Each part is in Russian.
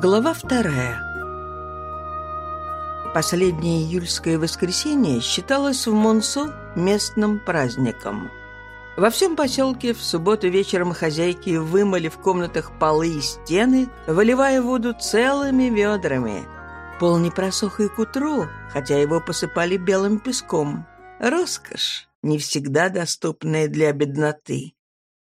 Глава вторая. Последнее июльское воскресенье считалось в Монсу местным праздником. Во всем поселке в субботу вечером хозяйки вымыли в комнатах полы и стены, выливая воду целыми ведрами. Пол не просох и к утру, хотя его посыпали белым песком. Роскошь, не всегда доступная для бедноты.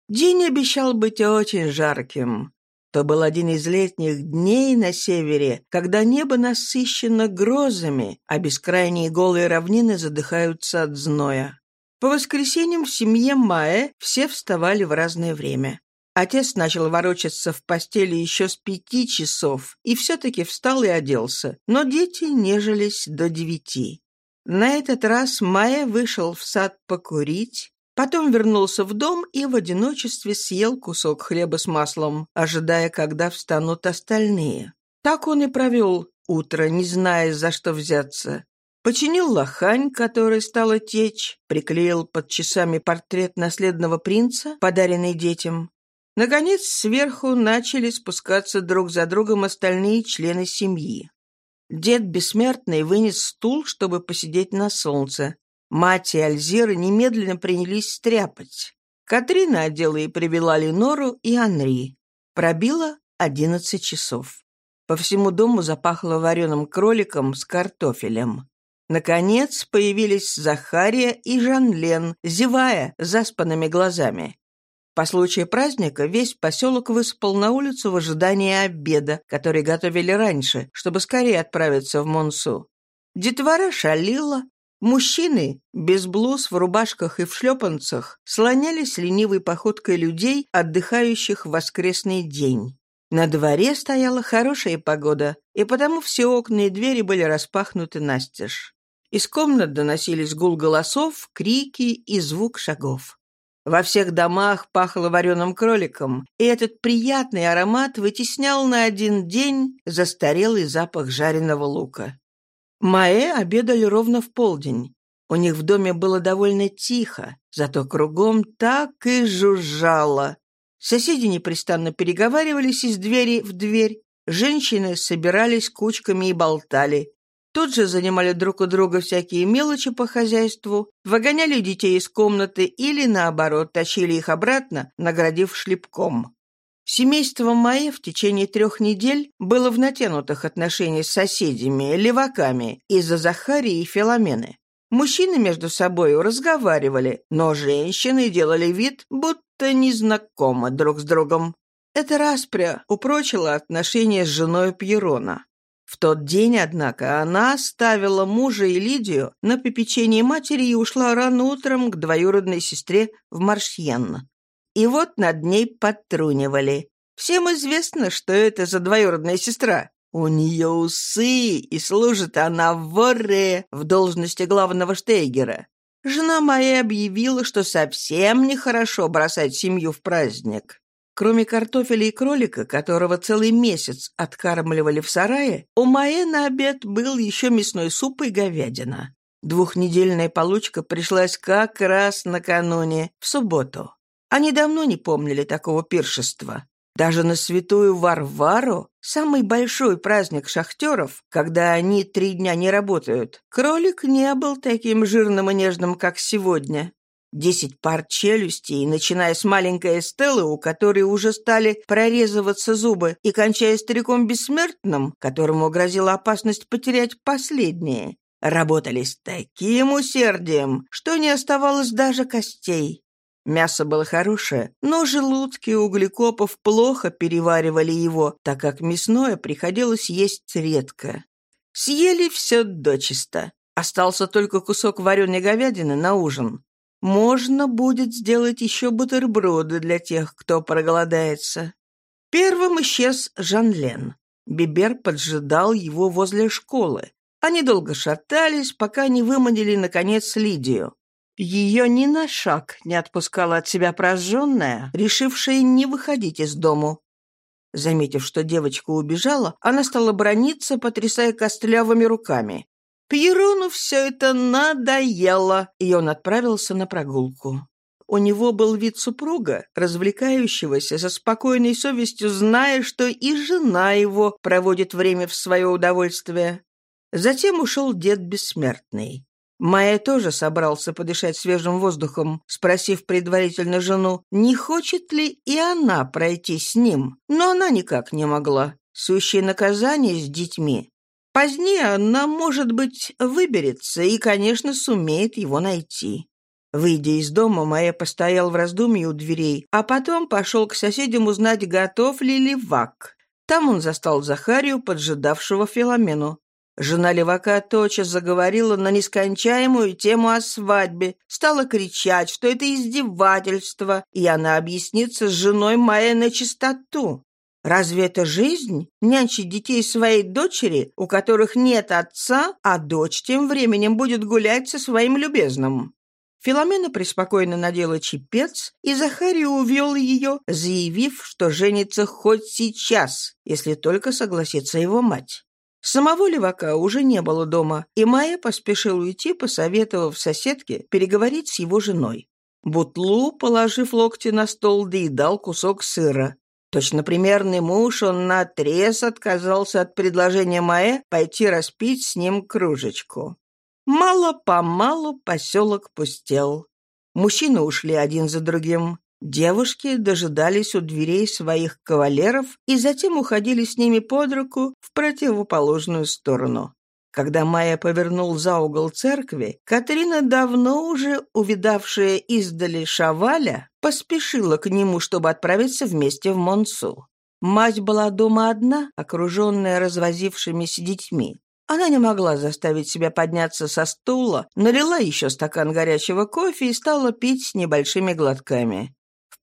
День обещал быть очень жарким. То был один из летних дней на севере, когда небо насыщено грозами, а бескрайние голые равнины задыхаются от зноя. По воскресеньям в семье Маэ все вставали в разное время. Отец начал ворочаться в постели еще с пяти часов и все-таки встал и оделся, но дети нежились до девяти. На этот раз Майя вышел в сад покурить, Потом вернулся в дом и в одиночестве съел кусок хлеба с маслом, ожидая, когда встанут остальные. Так он и провел утро, не зная, за что взяться. Починил лохань, которая стала течь, приклеил под часами портрет наследного принца, подаренный детям. Наконец, сверху начали спускаться друг за другом остальные члены семьи. Дед Бессмертный вынес стул, чтобы посидеть на солнце. Мать и Альзира немедленно принялись стряпать. Катрина одела и привела Ленору и Анри. Пробило одиннадцать часов. По всему дому запахло вареным кроликом с картофелем. Наконец появились Захария и Жанлен, зевая заспанными глазами. По случаю праздника весь поселок выспал на улицу в ожидании обеда, который готовили раньше, чтобы скорее отправиться в Монсу. Детвора шалила, Мужчины, без блуз, в рубашках и в шлепанцах, слонялись ленивой походкой людей, отдыхающих в воскресный день. На дворе стояла хорошая погода, и потому все окна и двери были распахнуты настежь. Из комнат доносились гул голосов, крики и звук шагов. Во всех домах пахло вареным кроликом, и этот приятный аромат вытеснял на один день застарелый запах жареного лука. Маэ обедали ровно в полдень. У них в доме было довольно тихо, зато кругом так и жужжало. Соседи непрестанно переговаривались из двери в дверь. Женщины собирались кучками и болтали. Тут же занимали друг у друга всякие мелочи по хозяйству, выгоняли детей из комнаты или, наоборот, тащили их обратно, наградив шлепком. Семейство Майя в течение трех недель было в натянутых отношениях с соседями, леваками, из-за Захарии и Филомены. Мужчины между собой разговаривали, но женщины делали вид, будто не знакомы друг с другом. Эта распря упрочила отношения с женой Пьерона. В тот день, однако, она оставила мужа и Лидию на попечение матери и ушла рано утром к двоюродной сестре в Маршьен. И вот над ней подтрунивали. Всем известно, что это за двоюродная сестра. У нее усы, и служит она в Ворре в должности главного штейгера. Жена моя объявила, что совсем нехорошо бросать семью в праздник. Кроме картофеля и кролика, которого целый месяц откармливали в сарае, у Маэ на обед был еще мясной суп и говядина. Двухнедельная получка пришлась как раз накануне, в субботу. Они давно не помнили такого пиршества. Даже на святую Варвару, самый большой праздник шахтеров, когда они три дня не работают, кролик не был таким жирным и нежным, как сегодня. Десять пар челюстей, начиная с маленькой Эстеллы, у которой уже стали прорезываться зубы, и кончая стариком бессмертным, которому грозила опасность потерять последние, работали с таким усердием, что не оставалось даже костей. Мясо было хорошее, но желудки углекопов плохо переваривали его, так как мясное приходилось есть редко. Съели все дочисто. Остался только кусок вареной говядины на ужин. Можно будет сделать еще бутерброды для тех, кто проголодается. Первым исчез Жанлен. Бибер поджидал его возле школы. Они долго шатались, пока не выманили, наконец, Лидию. Ее ни на шаг не отпускала от себя прожженная, решившая не выходить из дому. Заметив, что девочка убежала, она стала брониться, потрясая костлявыми руками. Пьерону все это надоело, и он отправился на прогулку. у него был вид супруга, развлекающегося со спокойной совестью, зная, что и жена его проводит время в свое удовольствие. Затем ушел дед бессмертный. Майя тоже собрался подышать свежим воздухом, спросив предварительно жену, не хочет ли и она пройти с ним, но она никак не могла. Сущее наказание с детьми. Позднее она, может быть, выберется и, конечно, сумеет его найти. Выйдя из дома, Майя постоял в раздумье у дверей, а потом пошел к соседям узнать, готов ли левак. Там он застал Захарию, поджидавшего Филомену. Жена левака тотчас заговорила на нескончаемую тему о свадьбе, стала кричать, что это издевательство, и она объяснится с женой Майя на чистоту. Разве это жизнь? Нянчить детей своей дочери, у которых нет отца, а дочь тем временем будет гулять со своим любезным. Филомена преспокойно надела чепец, и Захарий увел ее, заявив, что женится хоть сейчас, если только согласится его мать. Самого левака уже не было дома, и Майя поспешил уйти, посоветовав соседке переговорить с его женой. Бутлу, положив локти на стол, доедал кусок сыра. Точно примерный муж, он наотрез отказался от предложения Маэ пойти распить с ним кружечку. Мало-помалу поселок пустел. Мужчины ушли один за другим. Девушки дожидались у дверей своих кавалеров и затем уходили с ними под руку в противоположную сторону. Когда Майя повернул за угол церкви, Катрина, давно уже увидавшая издали Шаваля, поспешила к нему, чтобы отправиться вместе в Монсу. Мать была дома одна, окруженная развозившимися детьми. Она не могла заставить себя подняться со стула, налила еще стакан горячего кофе и стала пить небольшими глотками.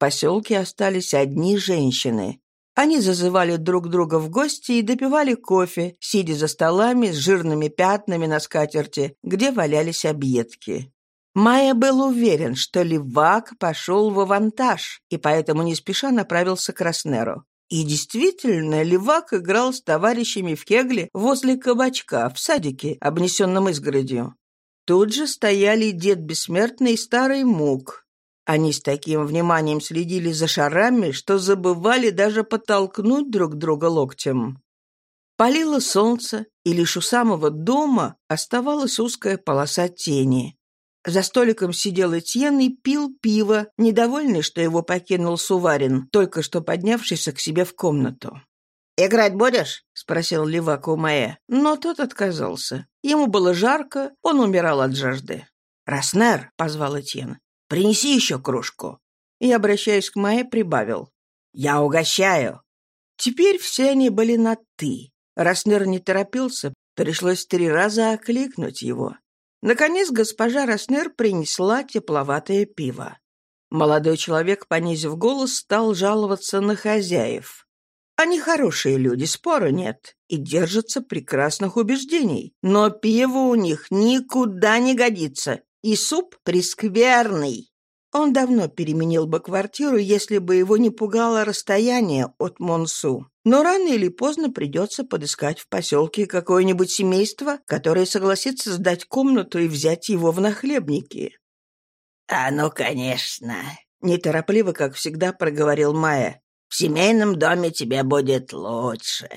Поселке остались одни женщины. Они зазывали друг друга в гости и допивали кофе, сидя за столами с жирными пятнами на скатерти, где валялись объедки. Майя был уверен, что левак пошел в авантаж, и поэтому не спеша направился к Краснеру. И действительно, левак играл с товарищами в кегле возле кабачка в садике, обнесенном изгородью. Тут же стояли дед Бессмертный и старый Мук, они с таким вниманием следили за шарами, что забывали даже подтолкнуть друг друга локтем. Палило солнце, и лишь у самого дома оставалась узкая полоса тени. За столиком сидел Этьен и пил пиво, недовольный, что его покинул Суварин, только что поднявшийся к себе в комнату. «Играть будешь?» — спросил левак у Маэ, но тот отказался. Ему было жарко, он умирал от жажды. «Роснер!» — позвал Этьен. Принеси еще кружку». И, обращаясь к Майе, прибавил. «Я угощаю». Теперь все они были на «ты». Роснер не торопился, пришлось три раза окликнуть его. Наконец госпожа Роснер принесла тепловатое пиво. Молодой человек, понизив голос, стал жаловаться на хозяев. Они хорошие люди, спора нет, и держатся прекрасных убеждений. Но пиво у них никуда не годится, и суп прескверный. Он давно переменил бы квартиру, если бы его не пугало расстояние от Монсу. Но рано или поздно придется подыскать в поселке какое-нибудь семейство, которое согласится сдать комнату и взять его в нахлебники. «А ну, конечно!» — неторопливо, как всегда, проговорил Майя. «В семейном доме тебе будет лучше».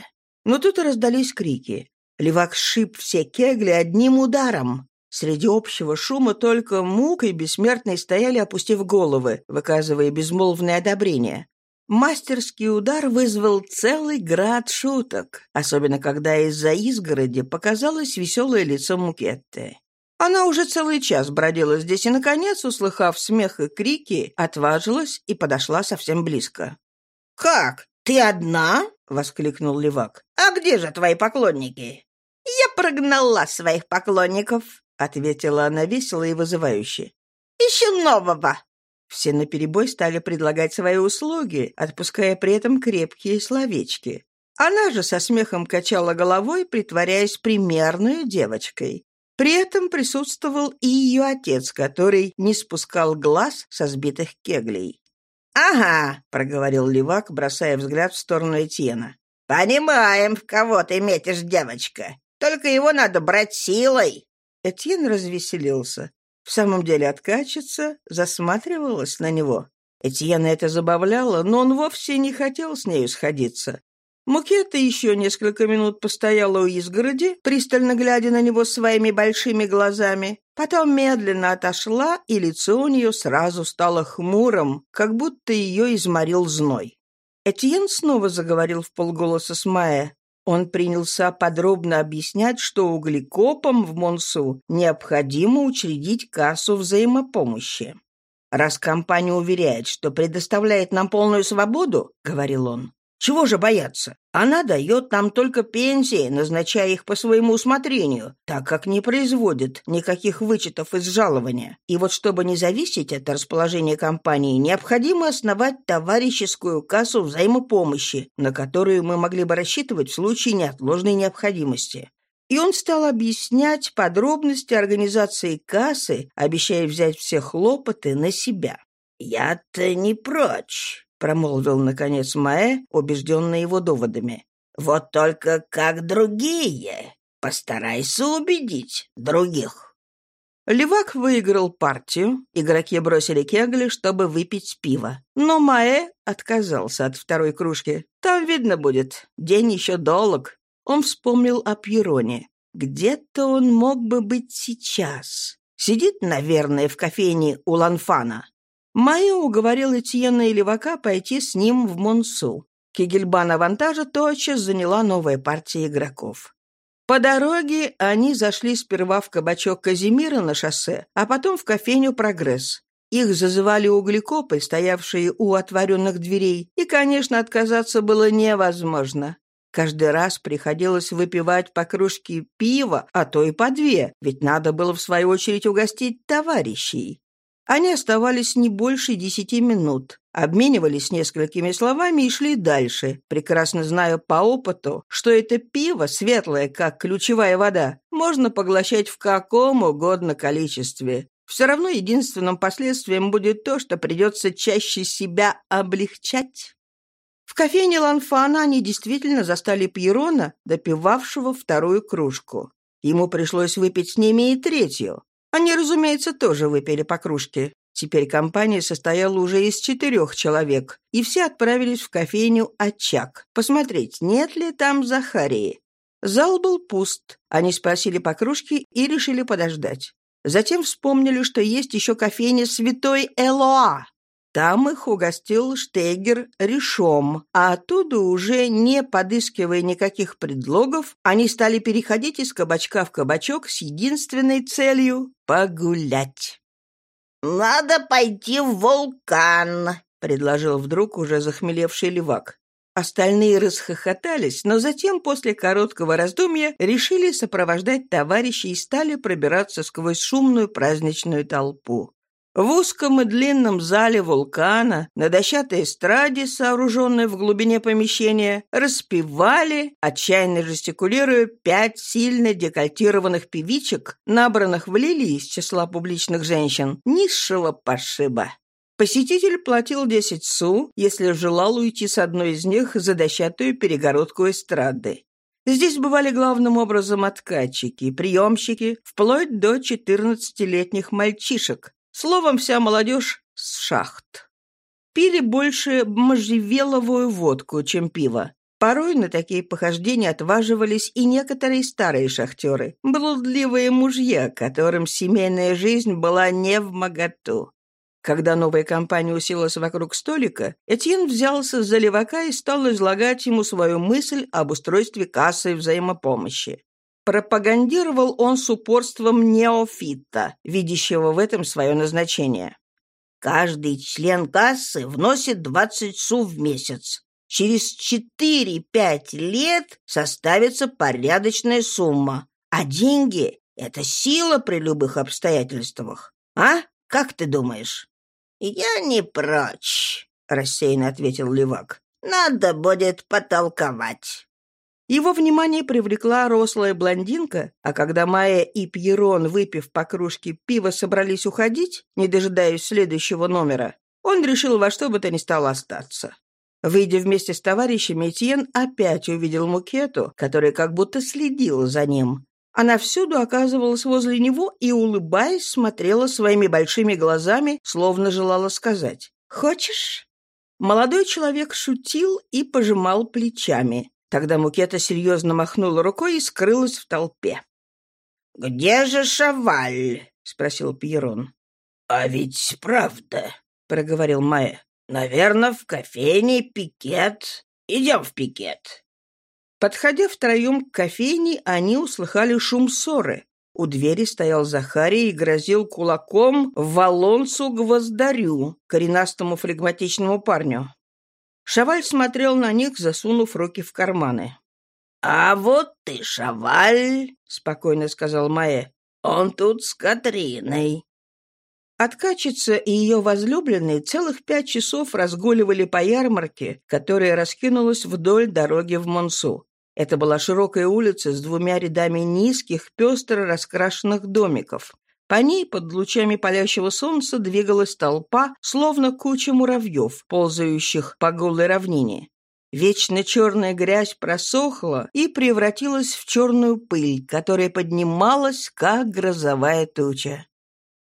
Но тут и раздались крики. Левак сшиб все кегли одним ударом. Среди общего шума только Мук и Бессмертный стояли, опустив головы, выказывая безмолвное одобрение. Мастерский удар вызвал целый град шуток, особенно когда из-за изгороди показалось веселое лицо Мукетты. Она уже целый час бродила здесь и, наконец, услыхав смех и крики, отважилась и подошла совсем близко. «Как? Ты одна?» — воскликнул Левак. «А где же твои поклонники?» «Я прогнала своих поклонников», — ответила она весело и вызывающе. «Ищу нового». Все наперебой стали предлагать свои услуги, отпуская при этом крепкие словечки. Она же со смехом качала головой, притворяясь примерной девочкой. При этом присутствовал и ее отец, который не спускал глаз со сбитых кеглей. «Ага», — проговорил Левак, бросая взгляд в сторону Этьена. «Понимаем, в кого ты метишь, девочка. Только его надо брать силой. Этьен развеселился. в самом деле откачется, засматривалась на него. Этьена это забавляло, но он вовсе не хотел с нею сходиться. Мукета еще несколько минут постояла у изгороди, пристально глядя на него своими большими глазами. Потом медленно отошла, и лицо у нее сразу стало хмурым, как будто ее изморил зной. Этьен снова заговорил в полголоса с Майя. Он принялся подробно объяснять, что углекопам в Монсу необходимо учредить кассу взаимопомощи. «Раз компания уверяет, что предоставляет нам полную свободу, — говорил он, чего же бояться? Она дает нам только пенсии, назначая их по своему усмотрению, так как не производит никаких вычетов из жалования. И вот чтобы не зависеть от расположения компании, необходимо основать товарищескую кассу взаимопомощи, на которую мы могли бы рассчитывать в случае неотложной необходимости. И он стал объяснять подробности организации кассы, обещая взять все хлопоты на себя. «Я-то не прочь», — промолвил, наконец, Маэ, убежденный его доводами. «Вот только как другие. Постарайся убедить других». Левак выиграл партию, игроки бросили кегли, чтобы выпить пиво. Но Маэ отказался от второй кружки. Там видно будет, день еще долг. Он вспомнил о Пьероне. Где-то он мог бы быть сейчас. Сидит, наверное, в кофейне у Ланфана. Майя уговорил Этьена и Левака пойти с ним в Монсу. Кигельбан авантажа тотчас заняла новая партия игроков. По дороге они зашли сперва в кабачок Казимира на шоссе, а потом в кофейню «Прогресс». Их зазывали углекопы, стоявшие у отворенных дверей, и, конечно, отказаться было невозможно. Каждый раз приходилось выпивать по кружке пива, а то и по две, ведь надо было в свою очередь угостить товарищей. Они оставались не больше десяти минут, обменивались несколькими словами и шли дальше, прекрасно зная по опыту, что это пиво, светлое, как ключевая вода, можно поглощать в каком угодно количестве. Все равно единственным последствием будет то, что придется чаще себя облегчать. В кофейне Ланфана они действительно застали Пьерона, допивавшего вторую кружку. Ему пришлось выпить с ними и третью. Они, разумеется, тоже выпили по кружке. Теперь компания состояла уже из четырех человек, и все отправились в кофейню «Очаг» посмотреть, нет ли там Захарии. Зал был пуст. Они спросили по кружке и решили подождать. Затем вспомнили, что есть еще кофейня «Святой Элоа», там их угостил Штегер решом, а оттуда уже, не подыскивая никаких предлогов, они стали переходить из кабачка в кабачок с единственной целью — погулять. «Надо пойти в вулкан», — предложил вдруг уже захмелевший левак. Остальные расхохотались, но затем, после короткого раздумья, решили сопровождать товарищей и стали пробираться сквозь шумную праздничную толпу. В узком и длинном зале вулкана, на дощатой эстраде, сооруженной в глубине помещения, распевали, отчаянно жестикулируя, пять сильно декольтированных певичек, набранных в лилии из числа публичных женщин, низшего пошиба. Посетитель платил 10 су, если желал уйти с одной из них за дощатую перегородку эстрады. Здесь бывали главным образом откатчики, приемщики, вплоть до 14-летних мальчишек, Словом, вся молодежь с шахт. Пили больше можжевеловую водку, чем пиво. Порой на такие похождения отваживались и некоторые старые шахтеры, блудливые мужья, которым семейная жизнь была не в моготу. Когда новая компания уселась вокруг столика, Этьен взялся за левака и стал излагать ему свою мысль об устройстве кассы взаимопомощи. Пропагандировал он с упорством неофита, видящего в этом свое назначение. Каждый член кассы вносит 20 су в месяц. Через 4-5 лет составится порядочная сумма. А деньги — это сила при любых обстоятельствах. А? Как ты думаешь? «Я не прочь», — рассеянно ответил Левак. «Надо будет потолковать». Его внимание привлекла рослая блондинка, а когда Майя и Пьерон, выпив по кружке пива, собрались уходить, не дожидаясь следующего номера, он решил во что бы то ни стало остаться. Выйдя вместе с товарищами, Этьен опять увидел Мукету, которая как будто следила за ним. Она всюду оказывалась возле него и, улыбаясь, смотрела своими большими глазами, словно желала сказать «Хочешь?». Молодой человек шутил и пожимал плечами. Тогда Мукета серьезно махнула рукой и скрылась в толпе. «Где же Шаваль?» — спросил Пьерон. «А ведь правда», — проговорил Майя. «Наверное, в кофейне пикет. Идем в пикет». Подходя втроем к кофейне, они услыхали шум ссоры. У двери стоял Захарий и грозил кулаком Валонцу Гвоздарю, коренастому флегматичному парню. Шаваль смотрел на них, засунув руки в карманы. «А вот ты, Шаваль!» — спокойно сказал Маэ. «Он тут с Катриной». Откачица и ее возлюбленный целых пять часов разгуливали по ярмарке, которая раскинулась вдоль дороги в Монсу. Это была широкая улица с двумя рядами низких, пестро раскрашенных домиков. По ней под лучами палящего солнца двигалась толпа, словно куча муравьев, ползающих по голой равнине. Вечно черная грязь просохла и превратилась в черную пыль, которая поднималась, как грозовая туча.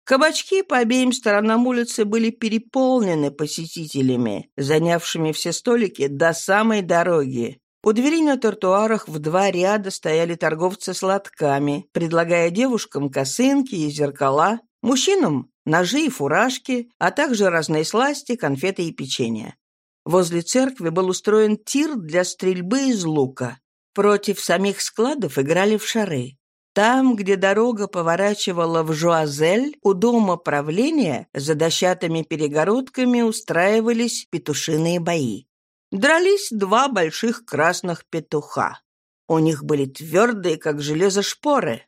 Кабачки по обеим сторонам улицы были переполнены посетителями, занявшими все столики до самой дороги. У дверей на тротуарах в два ряда стояли торговцы с лотками, предлагая девушкам косынки и зеркала, мужчинам – ножи и фуражки, а также разные сласти, конфеты и печенье. Возле церкви был устроен тир для стрельбы из лука. Против самих складов играли в шары. Там, где дорога поворачивала в Жуазель, у дома правления за дощатыми перегородками устраивались петушиные бои. Дрались два больших красных петуха. У них были твердые, как железо, шпоры.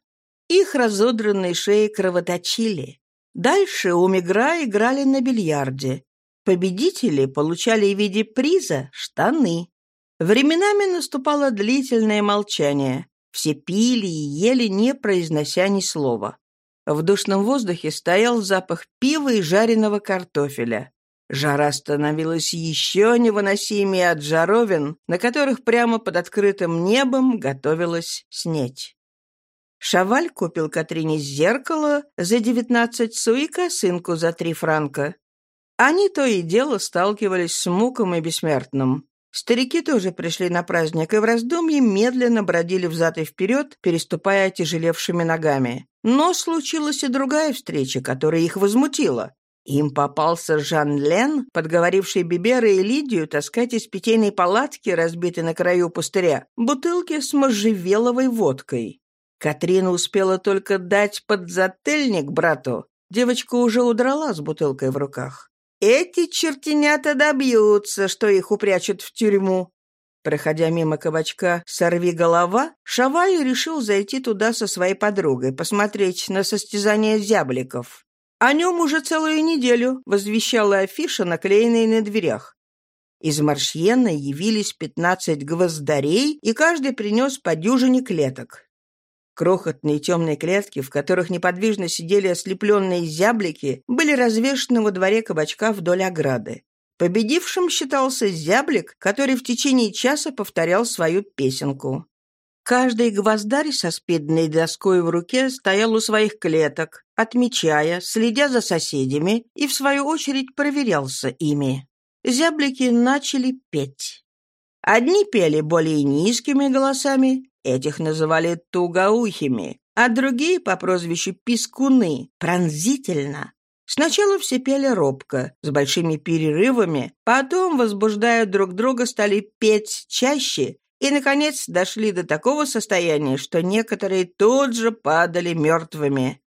Их разодранные шеи кровоточили. Дальше у Мигра играли на бильярде. Победители получали в виде приза штаны. Временами наступало длительное молчание. Все пили и ели, не произнося ни слова. В душном воздухе стоял запах пива и жареного картофеля. Жара становилась еще невыносимее от жаровин, на которых прямо под открытым небом готовилась снеть. Шаваль купил Катрине зеркало за девятнадцать су и косынку за три франка. Они то и дело сталкивались с муком и бессмертным. Старики тоже пришли на праздник и в раздумье медленно бродили взад и вперед, переступая отяжелевшими ногами. Но случилась и другая встреча, которая их возмутила. Им попался Жан Лен, подговоривший Бибера и Лидию таскать из питейной палатки, разбитой на краю пустыря, бутылки с можжевеловой водкой. Катрина успела только дать подзательник брату. Девочка уже удрала с бутылкой в руках. Эти чертенята добьются, что их упрячут в тюрьму. Проходя мимо кабачка «Сорви голова», Шавай решил зайти туда со своей подругой, посмотреть на состязание зябликов. О нем уже целую неделю возвещала афиша, наклеенная на дверях. Из Маршьена явились пятнадцать гвоздарей, и каждый принес по дюжине клеток. Крохотные темные клетки, в которых неподвижно сидели ослепленные зяблики, были развешаны во дворе кабачка вдоль ограды. Победившим считался зяблик, который в течение часа повторял свою песенку. Каждый гвоздарь со спидной доской в руке стоял у своих клеток, отмечая, следя за соседями и, в свою очередь, проверялся ими. Зяблики начали петь. Одни пели более низкими голосами, Этих называли тугоухими, а другие по прозвищу пискуны, пронзительно. Сначала все пели робко, с большими перерывами, потом, возбуждая друг друга, стали петь чаще и, наконец, дошли до такого состояния, что некоторые тут же падали мертвыми.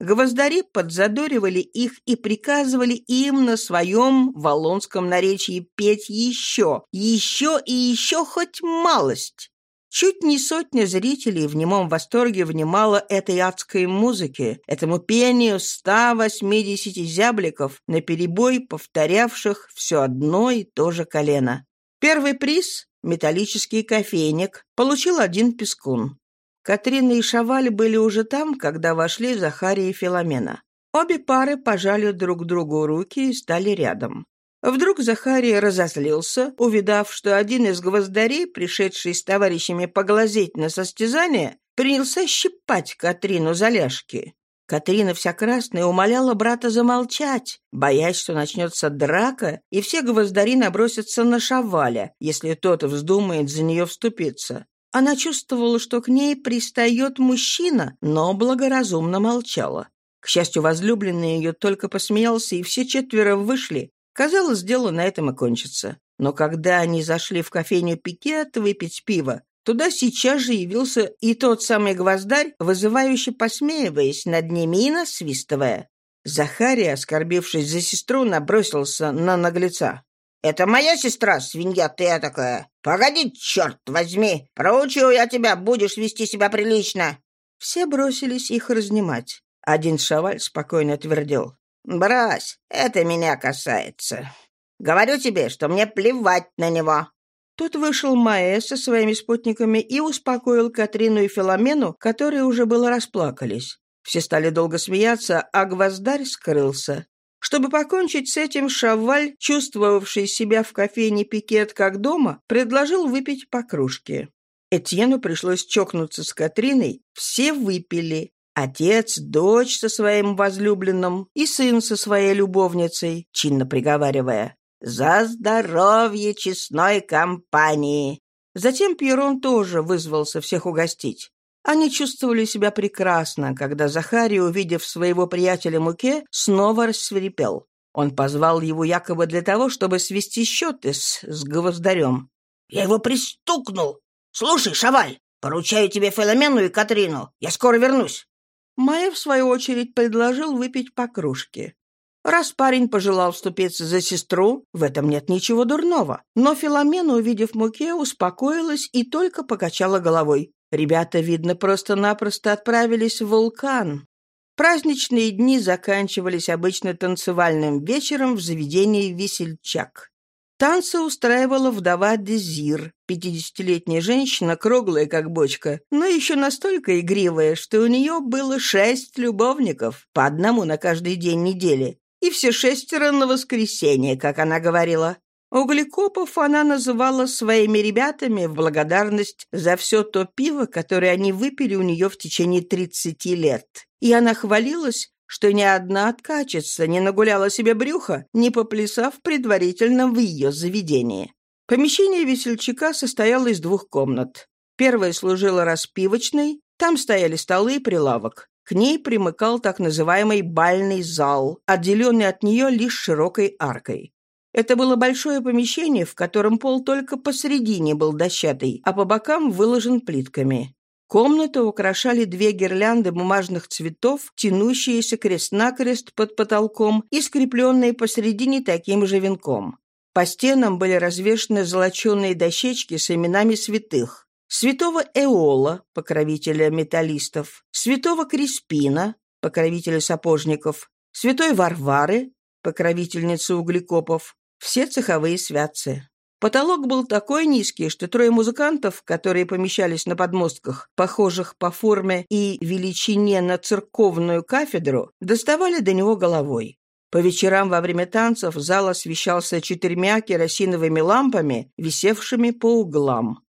Гвоздари подзадоривали их и приказывали им на своем валонском наречии петь еще, еще и еще хоть малость. Чуть не сотня зрителей в немом восторге внимала этой адской музыке, этому пению 180 зябликов, наперебой повторявших все одно и то же колено. Первый приз — металлический кофейник — получил один пескун. Катрина и Шаваль были уже там, когда вошли Захария и Филомена. Обе пары пожали друг другу руки и стали рядом. Вдруг Захария разозлился, увидав, что один из гвоздарей, пришедший с товарищами поглазеть на состязание, принялся щипать Катрину за ляжки. Катрина вся красная умоляла брата замолчать, боясь, что начнется драка, и все гвоздари набросятся на Шаваля, если тот вздумает за нее вступиться. Она чувствовала, что к ней пристает мужчина, но благоразумно молчала. К счастью, возлюбленный ее только посмеялся, и все четверо вышли. Казалось, дело на этом и кончится. Но когда они зашли в кофейню Пикет выпить пиво, Туда сейчас же явился и тот самый гвоздарь, вызывающе посмеиваясь над ними и насвистывая. Захария, оскорбившись за сестру, набросился на наглеца. «Это моя сестра, свинья ты такая. Погоди, черт возьми! Проучу я тебя, будешь вести себя прилично!» Все бросились их разнимать. Один шаваль спокойно твердил. «Брось, это меня касается. Говорю тебе, что мне плевать на него. Тут вышел Маэ со своими спутниками и успокоил Катрину и Филомену, которые уже было расплакались. Все стали долго смеяться, а гвоздарь скрылся. Чтобы покончить с этим, Шаваль, чувствовавший себя в кофейне Пикет как дома, предложил выпить по кружке. Этьену пришлось чокнуться с Катриной. Все выпили. Отец, дочь со своим возлюбленным и сын со своей любовницей, чинно приговаривая. «За здоровье честной компании!» Затем Пьерон тоже вызвался всех угостить. Они чувствовали себя прекрасно, когда Захарий, увидев своего приятеля Муке, снова рассверепел. Он позвал его якобы для того, чтобы свести счеты с, с гвоздарем. «Я его пристукнул! Слушай, Шаваль, поручаю тебе Филомену и Катрину. Я скоро вернусь!» Майя, в свою очередь, предложил выпить по кружке. Раз парень пожелал вступиться за сестру, в этом нет ничего дурного. Но Филомена, увидев Муке, успокоилась и только покачала головой. Ребята, видно, просто-напросто отправились в вулкан. Праздничные дни заканчивались обычно танцевальным вечером в заведении «Весельчак». Танцы устраивала вдова Дезир, пятидесятилетняя женщина, круглая как бочка, но еще настолько игривая, что у нее было шесть любовников, по одному на каждый день недели и все шестеро на воскресенье, как она говорила. Углекопов она называла своими ребятами в благодарность за все то пиво, которое они выпили у нее в течение 30 лет. И она хвалилась, что ни одна откачица не нагуляла себе брюха, не поплясав предварительно в ее заведении. Помещение весельчака состояло из двух комнат. Первая служила распивочной, там стояли столы и прилавок. К ней примыкал так называемый бальный зал, отделенный от нее лишь широкой аркой. Это было большое помещение, в котором пол только посредине был дощатый, а по бокам выложен плитками. Комнату украшали две гирлянды бумажных цветов, тянущиеся крест-накрест под потолком и скрепленные посредине таким же венком. По стенам были развешаны золоченые дощечки с именами святых святого Эола, покровителя металлистов, святого Криспина, покровителя сапожников, святой Варвары, покровительницы углекопов, все цеховые святцы. Потолок был такой низкий, что трое музыкантов, которые помещались на подмостках, похожих по форме и величине на церковную кафедру, доставали до него головой. По вечерам во время танцев зал освещался четырьмя керосиновыми лампами, висевшими по углам.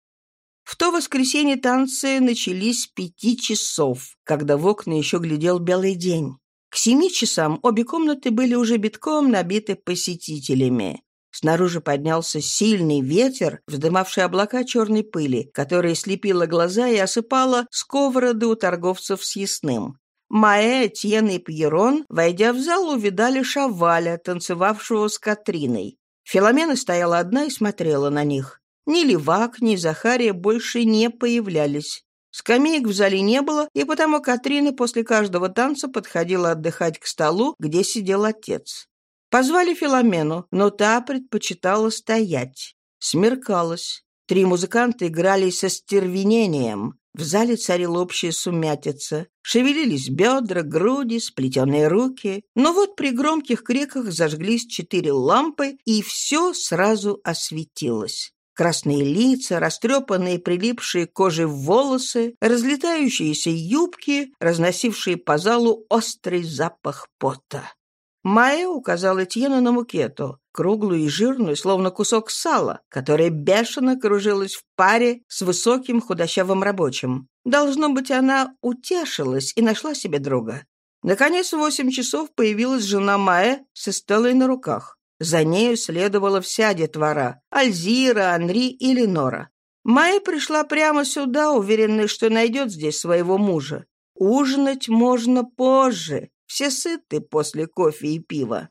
В то воскресенье танцы начались с пяти часов, когда в окна еще глядел белый день. К семи часам обе комнаты были уже битком набиты посетителями. Снаружи поднялся сильный ветер, вздымавший облака черной пыли, которая слепила глаза и осыпала сковороды у торговцев с ясным. Маэ, Тьен и Пьерон, войдя в зал, увидали Шаваля, танцевавшего с Катриной. Филомена стояла одна и смотрела на них. Ни Левак, ни Захария больше не появлялись. Скамеек в зале не было, и потому Катрина после каждого танца подходила отдыхать к столу, где сидел отец. Позвали Филомену, но та предпочитала стоять. Смеркалось. Три музыканта играли со стервенением. В зале царила общая сумятица. Шевелились бедра, груди, сплетенные руки. Но вот при громких криках зажглись четыре лампы, и все сразу осветилось. Красные лица, растрепанные прилипшие к коже волосы, разлетающиеся юбки, разносившие по залу острый запах пота. Майя указала Этьену на мукету, круглую и жирную, словно кусок сала, которая бешено кружилась в паре с высоким худощавым рабочим. Должно быть, она утешилась и нашла себе друга. Наконец, в восемь часов появилась жена Майя с Эстеллой на руках. За нею следовала вся детвора — Альзира, Анри и Ленора. Майя пришла прямо сюда, уверенная, что найдет здесь своего мужа. Ужинать можно позже, все сыты после кофе и пива.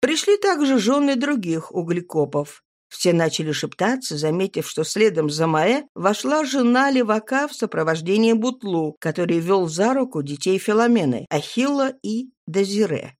Пришли также жены других углекопов. Все начали шептаться, заметив, что следом за Маэ вошла жена левака в сопровождении Бутлу, который вел за руку детей Филомены, Ахилла и Дезире.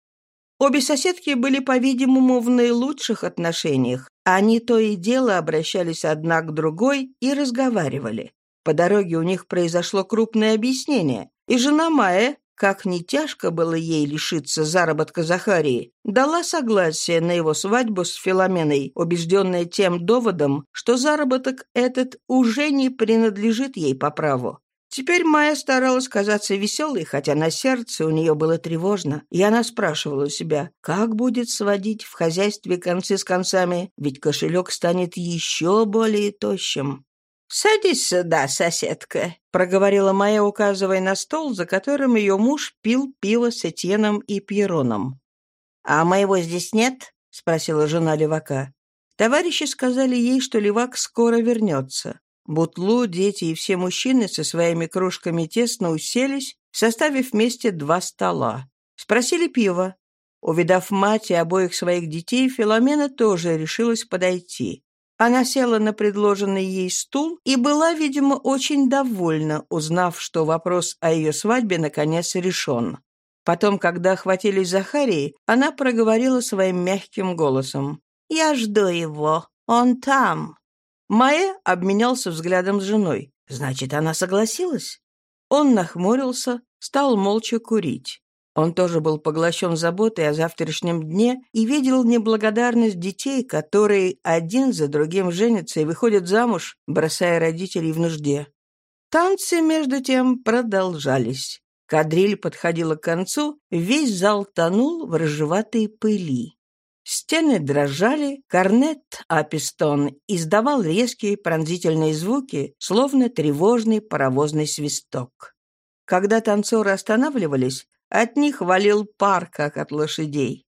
Обе соседки были, по-видимому, в наилучших отношениях. Они то и дело обращались одна к другой и разговаривали. По дороге у них произошло крупное объяснение, и жена Маэ, как не тяжко было ей лишиться заработка Захарии, дала согласие на его свадьбу с Филоменой, убежденная тем доводом, что заработок этот уже не принадлежит ей по праву. Теперь Майя старалась казаться веселой, хотя на сердце у нее было тревожно, и она спрашивала себя, как будет сводить в хозяйстве концы с концами, ведь кошелек станет еще более тощим. «Садись сюда, соседка», — проговорила Майя, указывая на стол, за которым ее муж пил пиво с Этьеном и Пьероном. «А моего здесь нет?» — спросила жена левака. Товарищи сказали ей, что левак скоро вернется. Бутлу, дети и все мужчины со своими кружками тесно уселись, составив вместе два стола. Спросили пива. Увидав мать и обоих своих детей, Филомена тоже решилась подойти. Она села на предложенный ей стул и была, видимо, очень довольна, узнав, что вопрос о ее свадьбе наконец решен. Потом, когда охватились Захарии, она проговорила своим мягким голосом. «Я жду его. Он там». Маэ обменялся взглядом с женой. Значит, она согласилась? Он нахмурился, стал молча курить. Он тоже был поглощен заботой о завтрашнем дне и видел неблагодарность детей, которые один за другим женятся и выходят замуж, бросая родителей в нужде. Танцы, между тем, продолжались. Кадриль подходила к концу, весь зал тонул в рыжеватой пыли. Стены дрожали, корнет Апистон издавал резкие пронзительные звуки, словно тревожный паровозный свисток. Когда танцоры останавливались, от них валил пар, как от лошадей.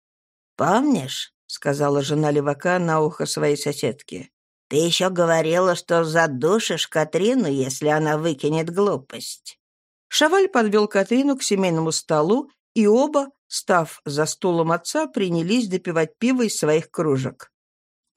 «Помнишь?» — сказала жена левака на ухо своей соседке. «Ты еще говорила, что задушишь Катрину, если она выкинет глупость». Шаваль подвел Катрину к семейному столу, и оба, став за стулом отца, принялись допивать пиво из своих кружек.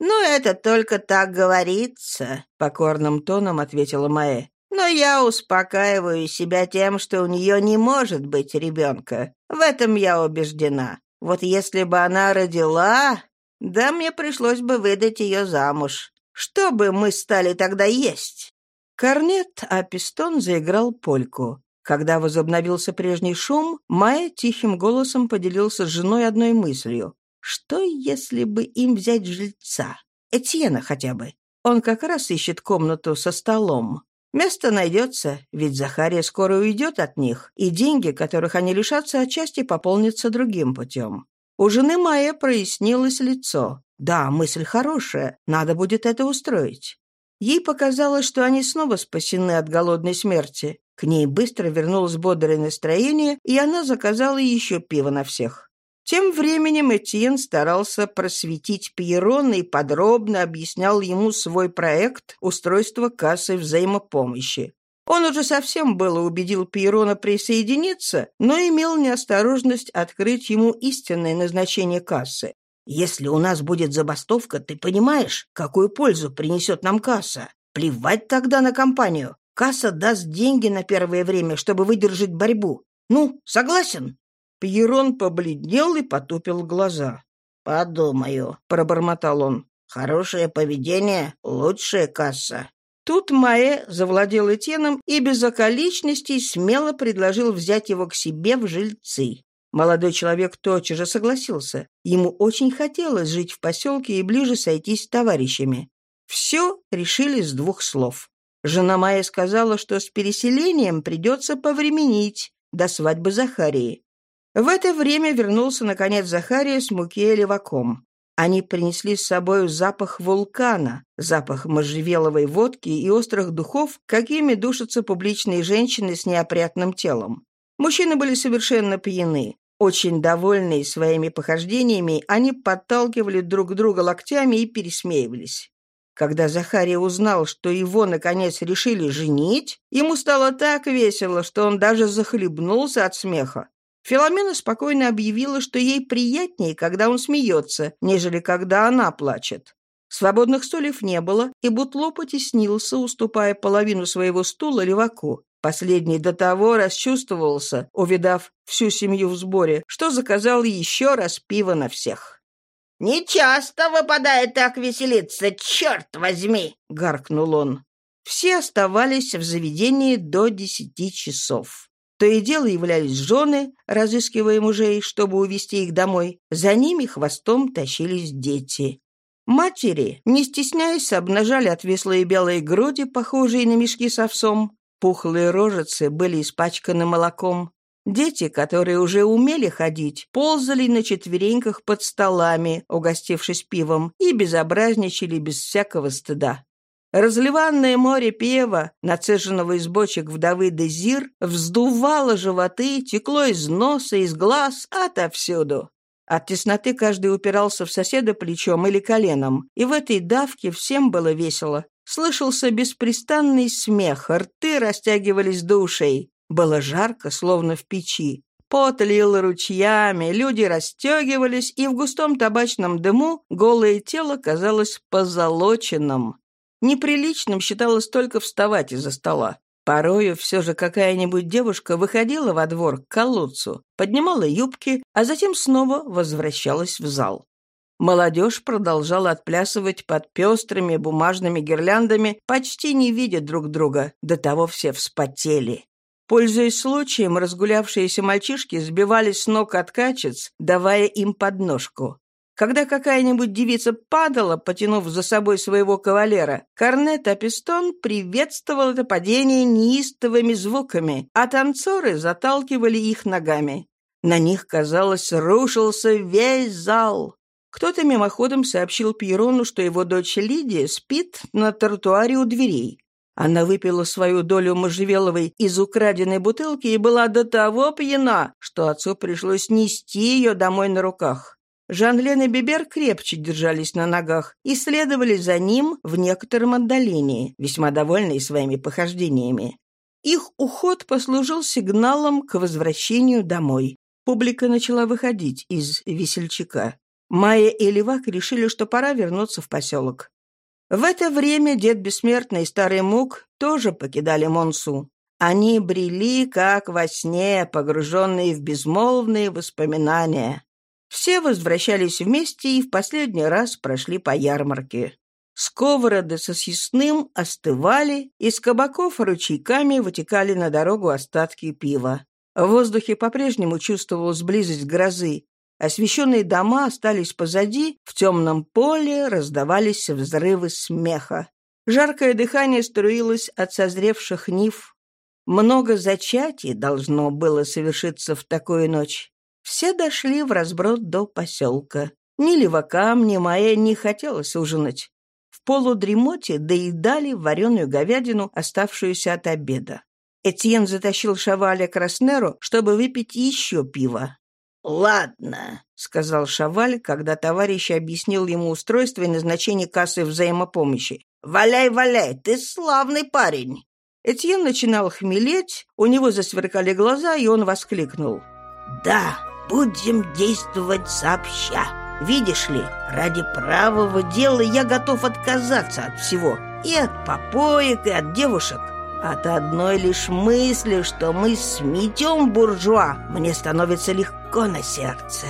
«Ну, это только так говорится», — покорным тоном ответила Маэ. Но я успокаиваю себя тем, что у нее не может быть ребенка. В этом я убеждена. Вот если бы она родила, да мне пришлось бы выдать ее замуж. Что бы мы стали тогда есть?» Корнет, а пистон заиграл польку. Когда возобновился прежний шум, Майя тихим голосом поделился с женой одной мыслью. Что, если бы им взять жильца? Этьена хотя бы. Он как раз ищет комнату со столом. Место найдется, ведь Захария скоро уйдет от них, и деньги, которых они лишатся, отчасти пополнятся другим путем. У жены Майя прояснилось лицо. Да, мысль хорошая, надо будет это устроить. Ей показалось, что они снова спасены от голодной смерти. К ней быстро вернулось бодрое настроение, и она заказала еще пиво на всех. Тем временем Этьен старался просветить Пьерона и подробно объяснял ему свой проект устройства кассы взаимопомощи. Он уже совсем было убедил Пьерона присоединиться, но имел неосторожность открыть ему истинное назначение кассы. «Если у нас будет забастовка, ты понимаешь, какую пользу принесет нам касса? Плевать тогда на компанию. Касса даст деньги на первое время, чтобы выдержать борьбу. Ну, согласен?» Пьерон побледнел и потупил глаза. «Подумаю», — пробормотал он. «Хорошее поведение — лучшая касса». Тут Маэ завладел Этьеном и без околичностей смело предложил взять его к себе в жильцы. Молодой человек тотчас же согласился. Ему очень хотелось жить в поселке и ближе сойтись с товарищами. Все решили с двух слов. Жена Майя сказала, что с переселением придется повременить до свадьбы Захарии. В это время вернулся, наконец, Захария с Мукея леваком. Они принесли с собой запах вулкана, запах можжевеловой водки и острых духов, какими душатся публичные женщины с неопрятным телом. Мужчины были совершенно пьяны. Очень довольные своими похождениями, они подталкивали друг друга локтями и пересмеивались. Когда Захария узнал, что его, наконец, решили женить, ему стало так весело, что он даже захлебнулся от смеха. Филомена спокойно объявила, что ей приятнее, когда он смеется, нежели когда она плачет. Свободных стульев не было, и Бутло потеснился, уступая половину своего стула леваку. Последний до того расчувствовался, увидав всю семью в сборе, что заказал еще раз пиво на всех. «Не часто выпадает так веселиться, черт возьми!» — гаркнул он. Все оставались в заведении до десяти часов. То и дело являлись жены, разыскивая мужей, чтобы увести их домой. За ними хвостом тащились дети. Матери, не стесняясь, обнажали отвислые белые груди, похожие на мешки с овсом. Пухлые рожицы были испачканы молоком. Дети, которые уже умели ходить, ползали на четвереньках под столами, угостившись пивом, и безобразничали без всякого стыда. Разливанное море пева, нацеженного из бочек вдовы Дезир, вздувало животы, текло из носа, из глаз, отовсюду. От тесноты каждый упирался в соседа плечом или коленом, и в этой давке всем было весело. Слышался беспрестанный смех, рты растягивались до. Было жарко, словно в печи. Пот лил ручьями, люди расстегивались, и в густом табачном дыму голое тело казалось позолоченным. Неприличным считалось только вставать из-за стола. Порою все же какая-нибудь девушка выходила во двор к колодцу, поднимала юбки, а затем снова возвращалась в зал. Молодежь продолжала отплясывать под пестрыми бумажными гирляндами, почти не видя друг друга, до того все вспотели. Пользуясь случаем, разгулявшиеся мальчишки сбивались с ног от качец, давая им подножку. Когда какая-нибудь девица падала, потянув за собой своего кавалера, корнет Апистон приветствовал это падение неистовыми звуками, а танцоры заталкивали их ногами. На них, казалось, рушился весь зал. Кто-то мимоходом сообщил Пьерону, что его дочь Лидия спит на тротуаре у дверей. Она выпила свою долю можжевеловой из украденной бутылки и была до того пьяна, что отцу пришлось нести ее домой на руках. Жан-Лен и Бибер крепче держались на ногах и следовали за ним в некотором отдалении, весьма довольные своими похождениями. Их уход послужил сигналом к возвращению домой. Публика начала выходить из весельчака. Майя и Левак решили, что пора вернуться в поселок. В это время дед Бессмертный и старый Мук тоже покидали Монсу. Они брели, как во сне, погруженные в безмолвные воспоминания. Все возвращались вместе и в последний раз прошли по ярмарке. Сковороды со съестным остывали, из кабаков ручейками вытекали на дорогу остатки пива. В воздухе по-прежнему чувствовалась близость грозы, Освещенные дома остались позади, в темном поле раздавались взрывы смеха. Жаркое дыхание струилось от созревших нив. Много зачатий должно было совершиться в такую ночь. Все дошли в разброд до поселка. Ни левакам, ни Маэ не хотелось ужинать. В полудремоте доедали вареную говядину, оставшуюся от обеда. Этьен затащил Шаваля к Краснеру, чтобы выпить еще пива. «Ладно», — сказал Шаваль, когда товарищ объяснил ему устройство и назначение кассы взаимопомощи. «Валяй, валяй, ты славный парень!» Этьен начинал хмелеть, у него засверкали глаза, и он воскликнул. «Да, будем действовать сообща. Видишь ли, ради правого дела я готов отказаться от всего. И от попоек, и от девушек. От одной лишь мысли, что мы сметем буржуа, мне становится легко на сердце.